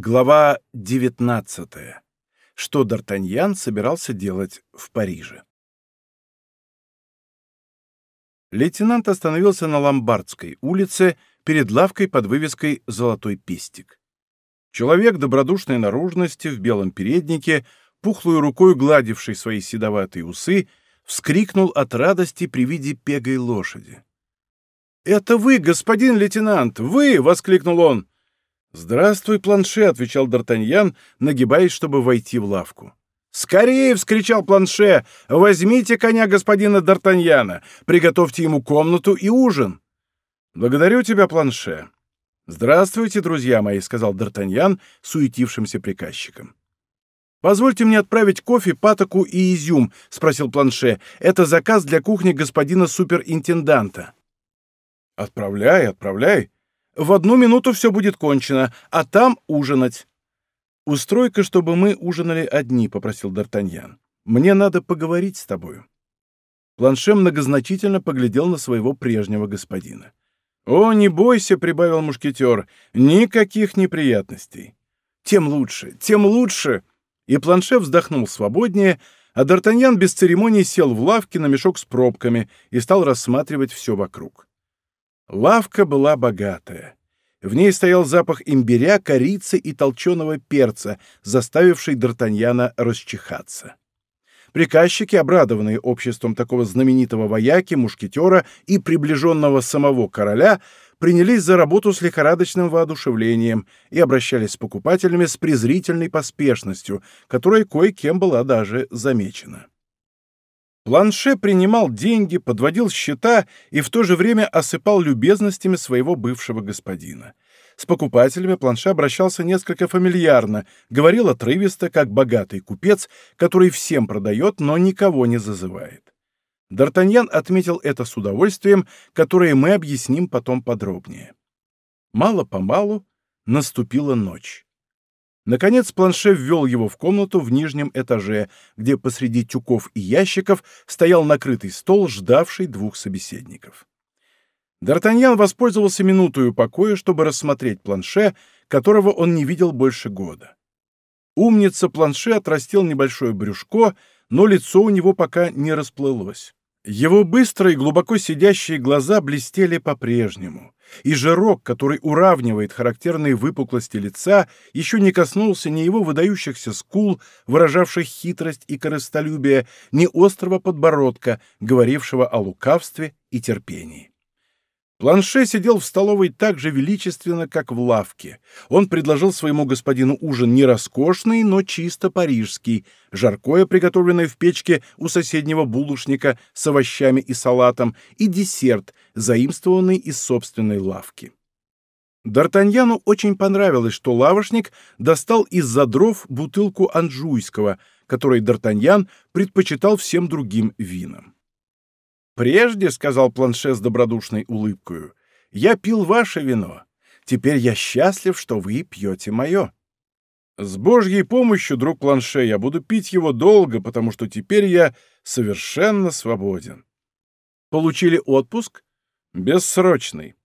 Глава 19. Что Д'Артаньян собирался делать в Париже. Лейтенант остановился на Ломбардской улице перед лавкой под вывеской «Золотой пестик». Человек добродушной наружности в белом переднике, пухлой рукой гладивший свои седоватые усы, вскрикнул от радости при виде пегой лошади. «Это вы, господин лейтенант, вы!» — воскликнул он. «Здравствуй, планше», — отвечал Д'Артаньян, нагибаясь, чтобы войти в лавку. «Скорее!» — вскричал планше. «Возьмите коня господина Д'Артаньяна, приготовьте ему комнату и ужин». «Благодарю тебя, планше». «Здравствуйте, друзья мои», — сказал Д'Артаньян суетившимся приказчиком. «Позвольте мне отправить кофе, патоку и изюм», — спросил планше. «Это заказ для кухни господина суперинтенданта». «Отправляй, отправляй», в одну минуту все будет кончено, а там ужинать. «Устрой-ка, чтобы мы ужинали одни», — попросил Д'Артаньян. «Мне надо поговорить с тобою». Планше многозначительно поглядел на своего прежнего господина. «О, не бойся», — прибавил мушкетер, — «никаких неприятностей». «Тем лучше, тем лучше!» И Планше вздохнул свободнее, а Д'Артаньян без церемоний сел в лавке на мешок с пробками и стал рассматривать все вокруг. Лавка была богатая. В ней стоял запах имбиря, корицы и толченого перца, заставивший Д'Артаньяна расчихаться. Приказчики, обрадованные обществом такого знаменитого вояки, мушкетера и приближенного самого короля, принялись за работу с лихорадочным воодушевлением и обращались с покупателями с презрительной поспешностью, которая кое-кем была даже замечена. Планше принимал деньги, подводил счета и в то же время осыпал любезностями своего бывшего господина. С покупателями Планше обращался несколько фамильярно, говорил отрывисто, как богатый купец, который всем продает, но никого не зазывает. Д'Артаньян отметил это с удовольствием, которое мы объясним потом подробнее. Мало-помалу наступила ночь. Наконец планше ввел его в комнату в нижнем этаже, где посреди тюков и ящиков стоял накрытый стол, ждавший двух собеседников. Д'Артаньян воспользовался минутою покоя, чтобы рассмотреть планше, которого он не видел больше года. Умница планше отрастил небольшое брюшко, но лицо у него пока не расплылось. Его быстрые, глубоко сидящие глаза блестели по-прежнему и жирок, который уравнивает характерные выпуклости лица, еще не коснулся ни его выдающихся скул, выражавших хитрость и корыстолюбие, ни острого подбородка, говорившего о лукавстве и терпении. Планше сидел в столовой так же величественно, как в лавке. Он предложил своему господину ужин не роскошный, но чисто парижский, жаркое, приготовленное в печке у соседнего булочника с овощами и салатом, и десерт, заимствованный из собственной лавки. Д'Артаньяну очень понравилось, что лавошник достал из-за дров бутылку анжуйского, которой Д'Артаньян предпочитал всем другим винам. «Прежде, — сказал Планше с добродушной улыбкою, — я пил ваше вино. Теперь я счастлив, что вы пьете мое. С Божьей помощью, друг Планше, я буду пить его долго, потому что теперь я совершенно свободен. Получили отпуск? Бессрочный.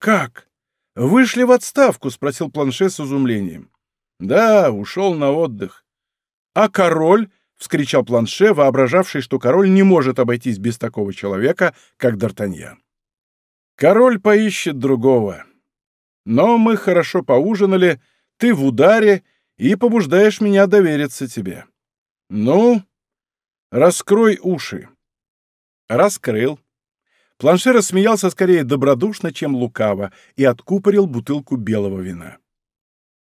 Как? Вышли в отставку? — спросил Планше с изумлением. Да, ушел на отдых. А король? — вскричал Планше, воображавший, что король не может обойтись без такого человека, как Д'Артаньян. «Король поищет другого. Но мы хорошо поужинали, ты в ударе и побуждаешь меня довериться тебе. Ну, раскрой уши». Раскрыл. Планше рассмеялся скорее добродушно, чем лукаво, и откупорил бутылку белого вина.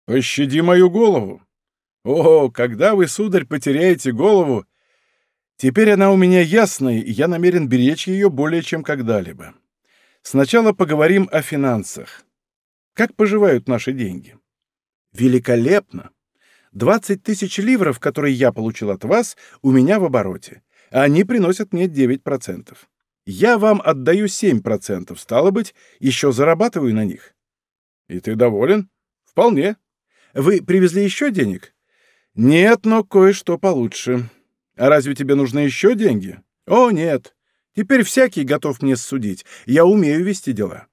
«Пощади мою голову. О, когда вы, сударь, потеряете голову! Теперь она у меня ясная, и я намерен беречь ее более чем когда-либо. Сначала поговорим о финансах. Как поживают наши деньги? Великолепно! 20 тысяч ливров, которые я получил от вас, у меня в обороте. Они приносят мне 9%. Я вам отдаю 7%, стало быть, еще зарабатываю на них. И ты доволен? Вполне. Вы привезли еще денег? «Нет, но кое-что получше. А разве тебе нужны еще деньги?» «О, нет. Теперь всякий готов мне судить. Я умею вести дела».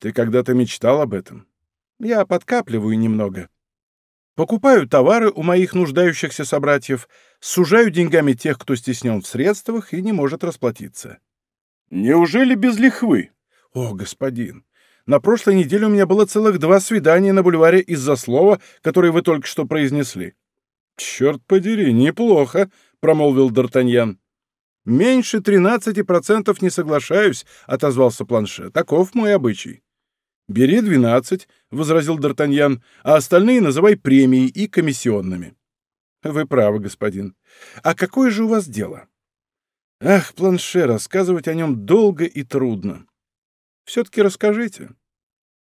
«Ты когда-то мечтал об этом?» «Я подкапливаю немного». Покупаю товары у моих нуждающихся собратьев, сужаю деньгами тех, кто стеснен в средствах и не может расплатиться. Неужели без лихвы? О, господин, на прошлой неделе у меня было целых два свидания на бульваре из-за слова, которое вы только что произнесли. Черт подери, неплохо, промолвил Д'Артаньян. «Меньше тринадцати процентов не соглашаюсь», — отозвался Планше. «Таков мой обычай». «Бери двенадцать», — возразил Д'Артаньян, «а остальные называй премией и комиссионными». «Вы правы, господин. А какое же у вас дело?» «Ах, Планше, рассказывать о нем долго и трудно. Все-таки расскажите».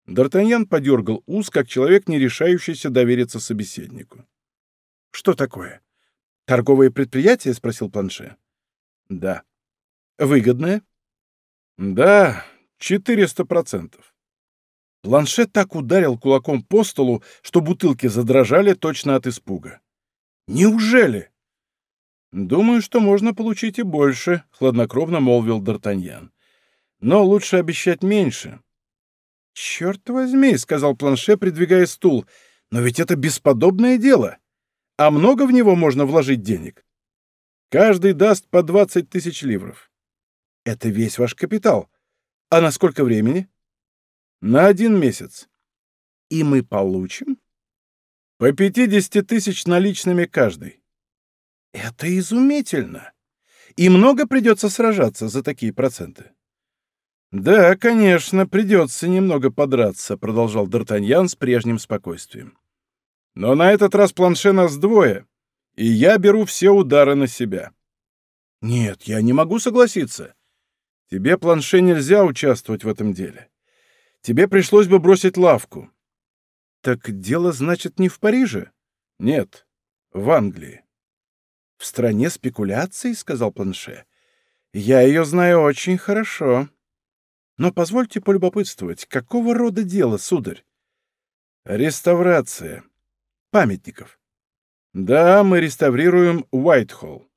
Д'Артаньян подергал ус, как человек, не решающийся довериться собеседнику. «Что такое? Торговое предприятие?» — спросил Планше. «Да». «Выгодное?» «Да, четыреста процентов». Планшет так ударил кулаком по столу, что бутылки задрожали точно от испуга. «Неужели?» «Думаю, что можно получить и больше», — хладнокровно молвил Д'Артаньян. «Но лучше обещать меньше». «Черт возьми», — сказал Планше, придвигая стул, — «но ведь это бесподобное дело. А много в него можно вложить денег?» «Каждый даст по двадцать тысяч ливров». «Это весь ваш капитал. А на сколько времени?» На один месяц. И мы получим? По 50 тысяч наличными каждый. Это изумительно. И много придется сражаться за такие проценты. Да, конечно, придется немного подраться, продолжал Д'Артаньян с прежним спокойствием. Но на этот раз планше нас двое, и я беру все удары на себя. Нет, я не могу согласиться. Тебе, планше, нельзя участвовать в этом деле тебе пришлось бы бросить лавку. Так дело, значит, не в Париже? Нет, в Англии. В стране спекуляций, сказал Планше. Я ее знаю очень хорошо. Но позвольте полюбопытствовать, какого рода дело, сударь? Реставрация. Памятников. Да, мы реставрируем Уайтхолл.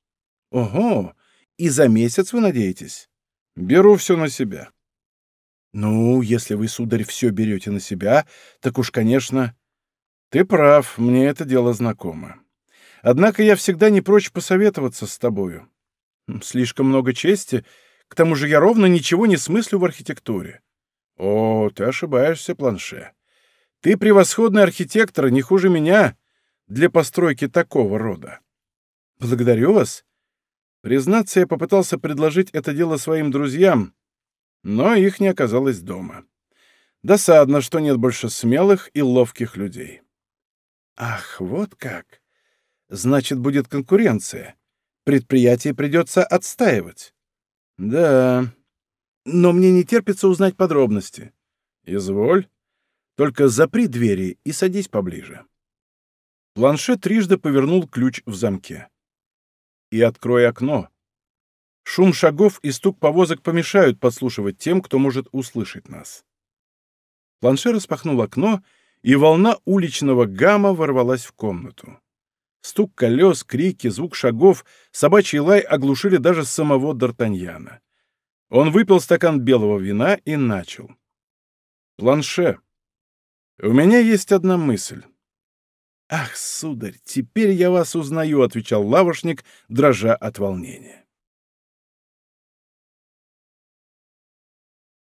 Ого, и за месяц вы надеетесь? Беру все на себя. «Ну, если вы, сударь, все берете на себя, так уж, конечно...» «Ты прав, мне это дело знакомо. Однако я всегда не прочь посоветоваться с тобою. Слишком много чести, к тому же я ровно ничего не смыслю в архитектуре». «О, ты ошибаешься, Планше. Ты превосходный архитектор, не хуже меня, для постройки такого рода». «Благодарю вас». Признаться, я попытался предложить это дело своим друзьям, но их не оказалось дома. Досадно, что нет больше смелых и ловких людей. Ах, вот как! Значит, будет конкуренция. Предприятие придется отстаивать. Да, но мне не терпится узнать подробности. Изволь. Только запри двери и садись поближе. Планшет трижды повернул ключ в замке. И открой окно. Шум шагов и стук повозок помешают подслушивать тем, кто может услышать нас. Планше распахнул окно, и волна уличного гамма ворвалась в комнату. Стук колес, крики, звук шагов, собачий лай оглушили даже самого Д'Артаньяна. Он выпил стакан белого вина и начал. «Планше, у меня есть одна мысль». «Ах, сударь, теперь я вас узнаю», — отвечал лавошник, дрожа от волнения.